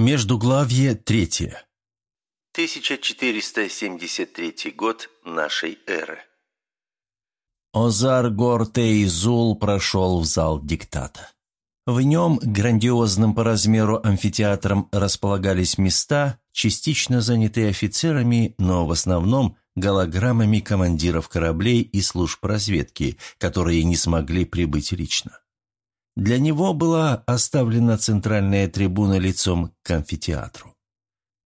Междуглавье третье. 1473 год нашей эры. Озар Гортейзул прошел в зал диктата. В нем грандиозным по размеру амфитеатром располагались места, частично занятые офицерами, но в основном голограммами командиров кораблей и служб разведки, которые не смогли прибыть лично. Для него была оставлена центральная трибуна лицом к амфитеатру.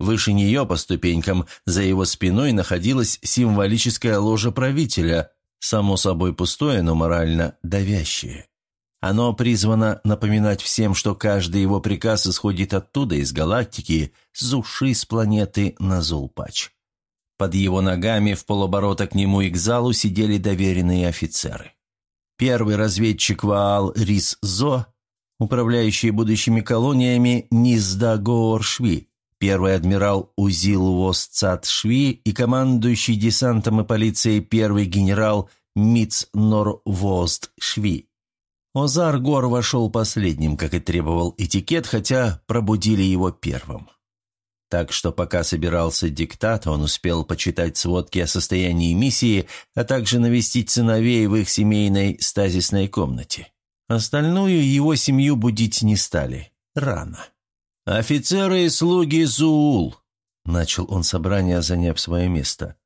Выше нее по ступенькам за его спиной находилась символическая ложа правителя, само собой пустое, но морально давящее. Оно призвано напоминать всем, что каждый его приказ исходит оттуда, из галактики, с уши с планеты Назулпач. Под его ногами в полоборота к нему и к залу сидели доверенные офицеры. Первый разведчик Ваал Рис Зо, управляющий будущими колониями Низда Гоор Шви, первый адмирал Узил Вос Цат Шви и командующий десантом и полицией первый генерал Миц Нор Вост Шви. Озар Гор вошел последним, как и требовал этикет, хотя пробудили его первым. Так что пока собирался диктат, он успел почитать сводки о состоянии миссии, а также навестить сыновей в их семейной стазисной комнате. Остальную его семью будить не стали. Рано. «Офицеры и слуги Зуул», — начал он собрание, заняв свое место.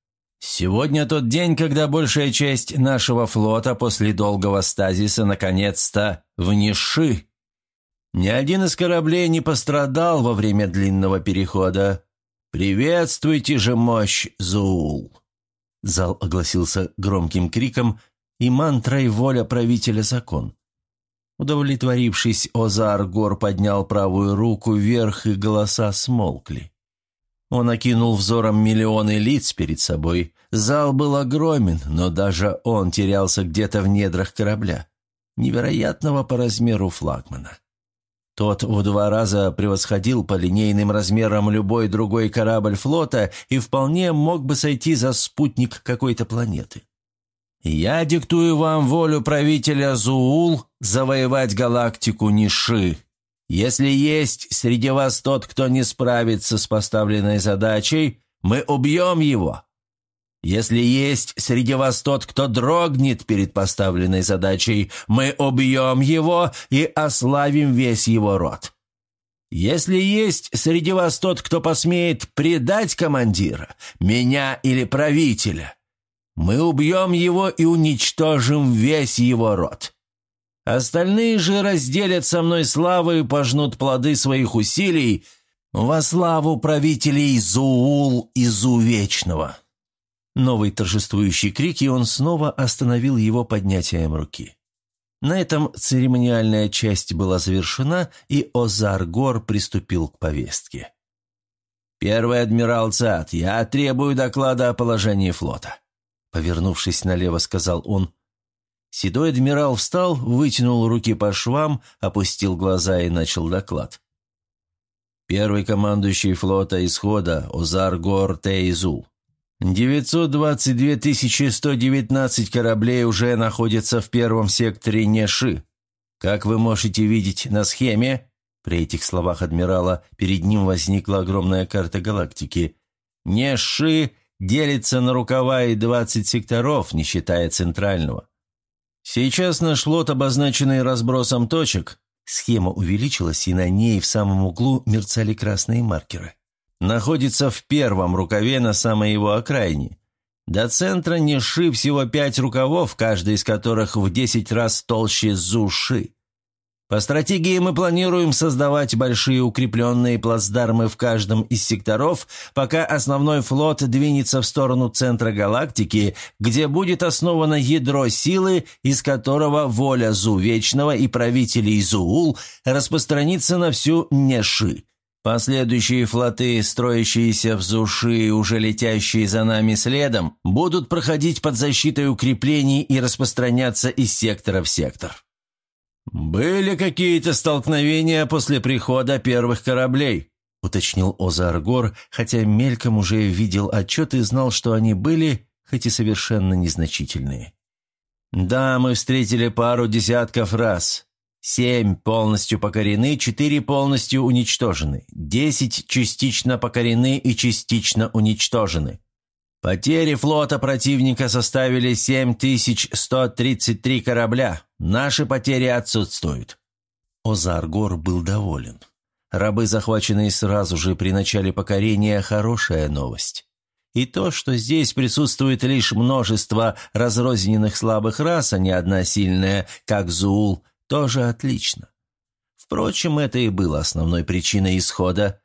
«Сегодня тот день, когда большая часть нашего флота после долгого стазиса наконец-то в Ниши ни один из кораблей не пострадал во время длинного перехода. Приветствуйте же мощь Зуул!» Зал огласился громким криком и мантрой «Воля правителя закон». Удовлетворившись, Озар Гор поднял правую руку вверх, и голоса смолкли. Он окинул взором миллионы лиц перед собой. Зал был огромен, но даже он терялся где-то в недрах корабля, невероятного по размеру флагмана. Тот в два раза превосходил по линейным размерам любой другой корабль флота и вполне мог бы сойти за спутник какой-то планеты. «Я диктую вам волю правителя Зуул завоевать галактику Ниши. Если есть среди вас тот, кто не справится с поставленной задачей, мы убьем его. Если есть среди вас тот, кто дрогнет перед поставленной задачей, мы убьем его и ославим весь его род. Если есть среди вас тот, кто посмеет предать командира, меня или правителя, мы убьем его и уничтожим весь его род. Остальные же разделят со мной славу и пожнут плоды своих усилий во славу правителей Зуул и Зувечного». Новый торжествующий крик, и он снова остановил его поднятием руки. На этом церемониальная часть была завершена, и Озар Гор приступил к повестке. «Первый адмирал Цат, я требую доклада о положении флота», — повернувшись налево, сказал он. Седой адмирал встал, вытянул руки по швам, опустил глаза и начал доклад. Первый командующий флота исхода Озар Гор Тейзул. 922 119 кораблей уже находятся в первом секторе Неши. Как вы можете видеть на схеме, при этих словах адмирала перед ним возникла огромная карта галактики. Неши делится на рукава и 20 секторов, не считая центрального. Сейчас наш лот, обозначенный разбросом точек, схема увеличилась, и на ней в самом углу мерцали красные маркеры находится в первом рукаве на самой его окраине. До центра ниши всего пять рукавов, каждый из которых в десять раз толще зуши. По стратегии мы планируем создавать большие укрепленные плацдармы в каждом из секторов, пока основной флот двинется в сторону центра галактики, где будет основано ядро силы, из которого воля Зу Вечного и правителей Зуул распространится на всю Неши. Последующие флоты, строящиеся в Зуши и уже летящие за нами следом, будут проходить под защитой укреплений и распространяться из сектора в сектор. «Были какие-то столкновения после прихода первых кораблей», — уточнил Озаргор, хотя мельком уже видел отчет и знал, что они были, хоть и совершенно незначительные. «Да, мы встретили пару десятков раз. Семь полностью покорены, четыре полностью уничтожены, десять частично покорены и частично уничтожены. Потери флота противника составили 7133 корабля. Наши потери отсутствуют. Озаргор был доволен. Рабы, захваченные сразу же при начале покорения, хорошая новость. И то, что здесь присутствует лишь множество разрозненных слабых рас, а не одна сильная, как Зуул – тоже отлично. Впрочем, это и было основной причиной исхода.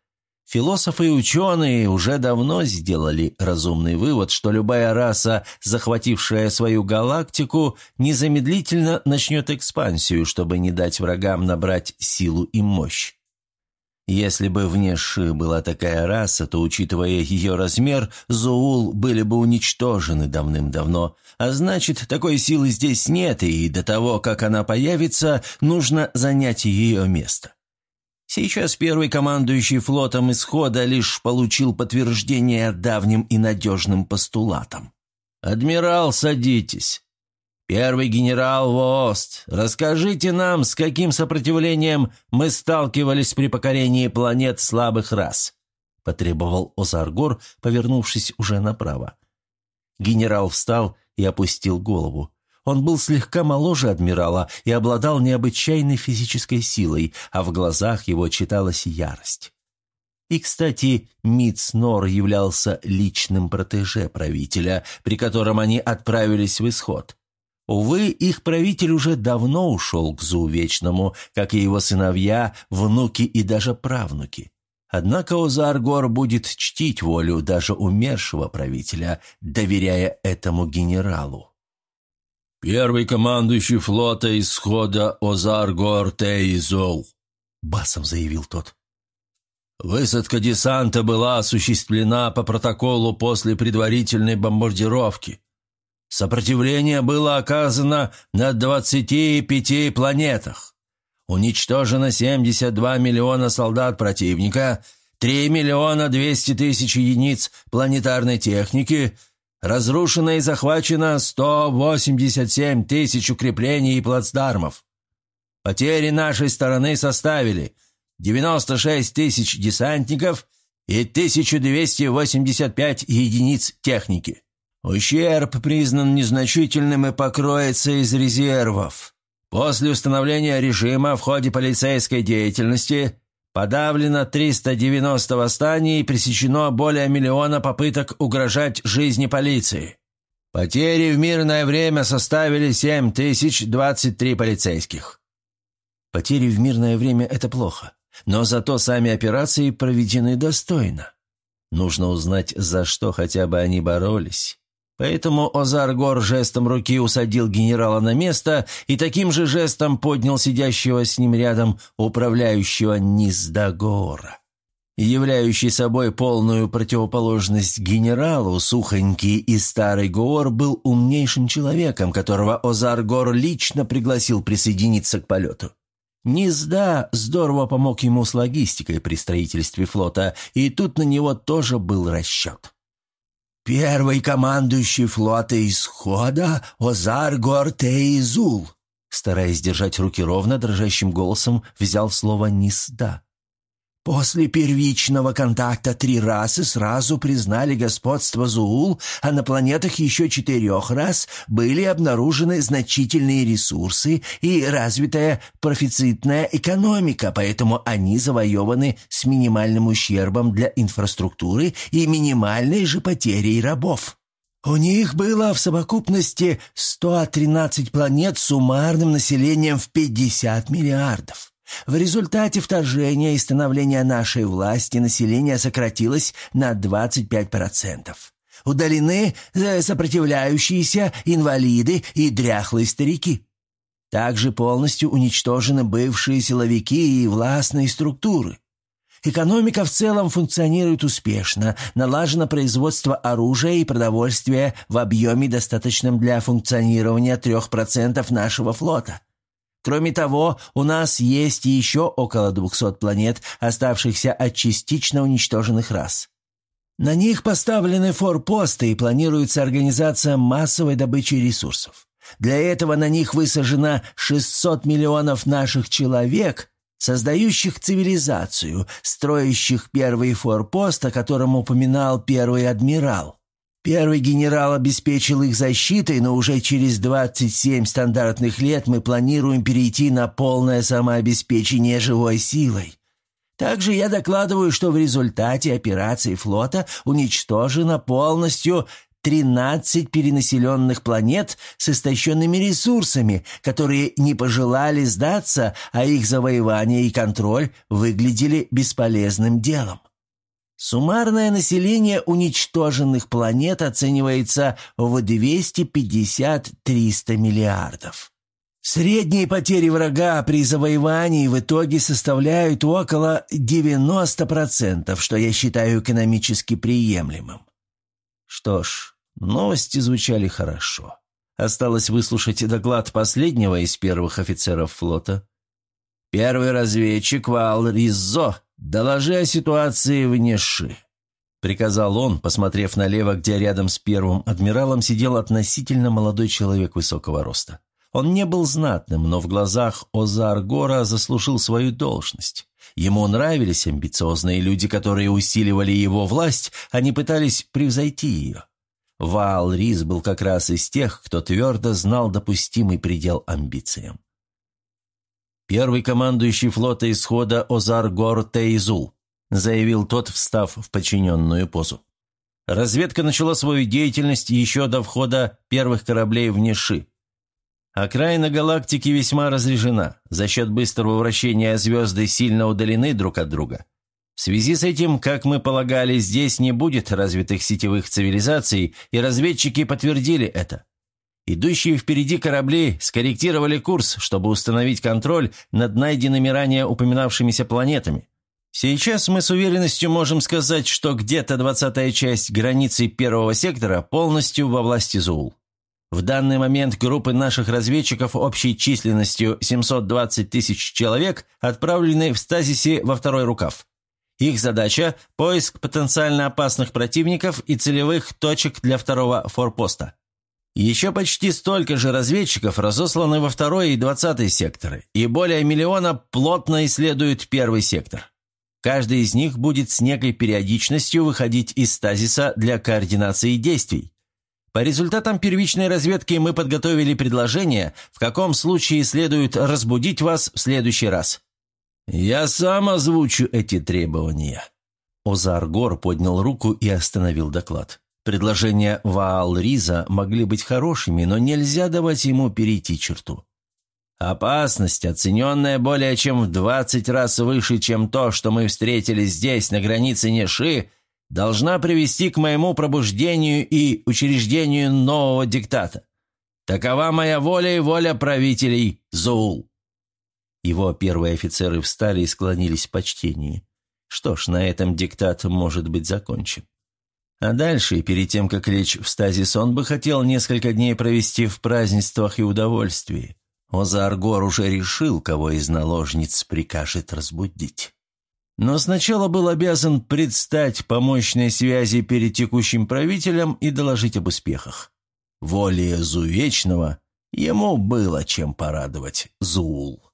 Философы и ученые уже давно сделали разумный вывод, что любая раса, захватившая свою галактику, незамедлительно начнет экспансию, чтобы не дать врагам набрать силу и мощь. Если бы в Неши была такая раса, то, учитывая ее размер, Зоул были бы уничтожены давным-давно, а значит, такой силы здесь нет, и до того, как она появится, нужно занять ее место. Сейчас первый командующий флотом Исхода лишь получил подтверждение давним и надежным постулатам. «Адмирал, садитесь. «Первый генерал Воост, расскажите нам, с каким сопротивлением мы сталкивались при покорении планет слабых рас», – потребовал Озаргор, повернувшись уже направо. Генерал встал и опустил голову. Он был слегка моложе адмирала и обладал необычайной физической силой, а в глазах его читалась ярость. И, кстати, Мицнор являлся личным протеже правителя, при котором они отправились в исход – Увы, их правитель уже давно ушел к Зувечному, как и его сыновья, внуки и даже правнуки. Однако Озаргор будет чтить волю даже умершего правителя, доверяя этому генералу. «Первый командующий флота исхода Озаргор Тейзол», — басом заявил тот. «Высадка десанта была осуществлена по протоколу после предварительной бомбардировки. Сопротивление было оказано на 25 планетах. Уничтожено 72 миллиона солдат противника, 3 миллиона 200 тысяч единиц планетарной техники, разрушено и захвачено 187 тысяч укреплений и плацдармов. Потери нашей стороны составили 96 тысяч десантников и 1285 единиц техники. Ущерб признан незначительным и покроется из резервов. После установления режима в ходе полицейской деятельности подавлено 390 восстаний и пресечено более миллиона попыток угрожать жизни полиции. Потери в мирное время составили 7023 полицейских. Потери в мирное время – это плохо, но зато сами операции проведены достойно. Нужно узнать, за что хотя бы они боролись. Поэтому Озаргор жестом руки усадил генерала на место и таким же жестом поднял сидящего с ним рядом управляющего Низдагора. Являющий собой полную противоположность генералу, сухонький и старый Гоор был умнейшим человеком, которого Озаргор лично пригласил присоединиться к полету. Низда здорово помог ему с логистикой при строительстве флота, и тут на него тоже был расчет. «Первый командующий флота исхода Озар Гортеизул», стараясь держать руки ровно, дрожащим голосом взял слово «нисда». После первичного контакта три расы сразу признали господство Зуул, а на планетах еще четырех рас были обнаружены значительные ресурсы и развитая профицитная экономика, поэтому они завоеваны с минимальным ущербом для инфраструктуры и минимальной же потерей рабов. У них было в совокупности 113 планет с суммарным населением в 50 миллиардов. В результате вторжения и становления нашей власти население сократилось на 25%. Удалены э, сопротивляющиеся инвалиды и дряхлые старики. Также полностью уничтожены бывшие силовики и властные структуры. Экономика в целом функционирует успешно, налажено производство оружия и продовольствия в объеме, достаточном для функционирования 3% нашего флота. Кроме того, у нас есть еще около 200 планет, оставшихся от частично уничтоженных рас. На них поставлены форпосты и планируется организация массовой добычи ресурсов. Для этого на них высажено 600 миллионов наших человек, создающих цивилизацию, строящих первый форпост, о котором упоминал первый адмирал. Первый генерал обеспечил их защитой, но уже через 27 стандартных лет мы планируем перейти на полное самообеспечение живой силой. Также я докладываю, что в результате операции флота уничтожено полностью 13 перенаселенных планет с истощенными ресурсами, которые не пожелали сдаться, а их завоевание и контроль выглядели бесполезным делом. Суммарное население уничтоженных планет оценивается в 250-300 миллиардов. Средние потери врага при завоевании в итоге составляют около 90%, что я считаю экономически приемлемым. Что ж, новости звучали хорошо. Осталось выслушать доклад последнего из первых офицеров флота. «Первый разведчик Вал Риззо, доложи о ситуации в Неши», — приказал он, посмотрев налево, где рядом с первым адмиралом сидел относительно молодой человек высокого роста. Он не был знатным, но в глазах Озар Гора заслужил свою должность. Ему нравились амбициозные люди, которые усиливали его власть, не пытались превзойти ее. Ваал Рис был как раз из тех, кто твердо знал допустимый предел амбициям. «Первый командующий флота исхода Озар Гор Тейзул», заявил тот, встав в подчиненную позу. Разведка начала свою деятельность еще до входа первых кораблей в Ниши. Окраина галактики весьма разрежена. За счет быстрого вращения звезды сильно удалены друг от друга. В связи с этим, как мы полагали, здесь не будет развитых сетевых цивилизаций, и разведчики подтвердили это. Идущие впереди корабли скорректировали курс, чтобы установить контроль над найденными ранее упоминавшимися планетами. Сейчас мы с уверенностью можем сказать, что где-то двадцатая часть границы первого сектора полностью во власти Зул. В данный момент группы наших разведчиков общей численностью 720 тысяч человек отправлены в стазисе во второй рукав. Их задача – поиск потенциально опасных противников и целевых точек для второго форпоста. Еще почти столько же разведчиков разосланы во второй и двадцатый секторы, и более миллиона плотно исследуют первый сектор. Каждый из них будет с некой периодичностью выходить из стазиса для координации действий. По результатам первичной разведки мы подготовили предложение, в каком случае следует разбудить вас в следующий раз. Я сам озвучу эти требования». Озар Гор поднял руку и остановил доклад. Предложения Ваал-Риза могли быть хорошими, но нельзя давать ему перейти черту. Опасность, оцененная более чем в двадцать раз выше, чем то, что мы встретили здесь, на границе Неши, должна привести к моему пробуждению и учреждению нового диктата. Такова моя воля и воля правителей Зоул». Его первые офицеры встали и склонились в почтении. Что ж, на этом диктат может быть закончен. А дальше, перед тем, как лечь в стазис, он бы хотел несколько дней провести в празднествах и удовольствии. Озаргор уже решил, кого из наложниц прикажет разбудить. Но сначала был обязан предстать по мощной связи перед текущим правителем и доложить об успехах. Воле Зувечного ему было чем порадовать Зуул.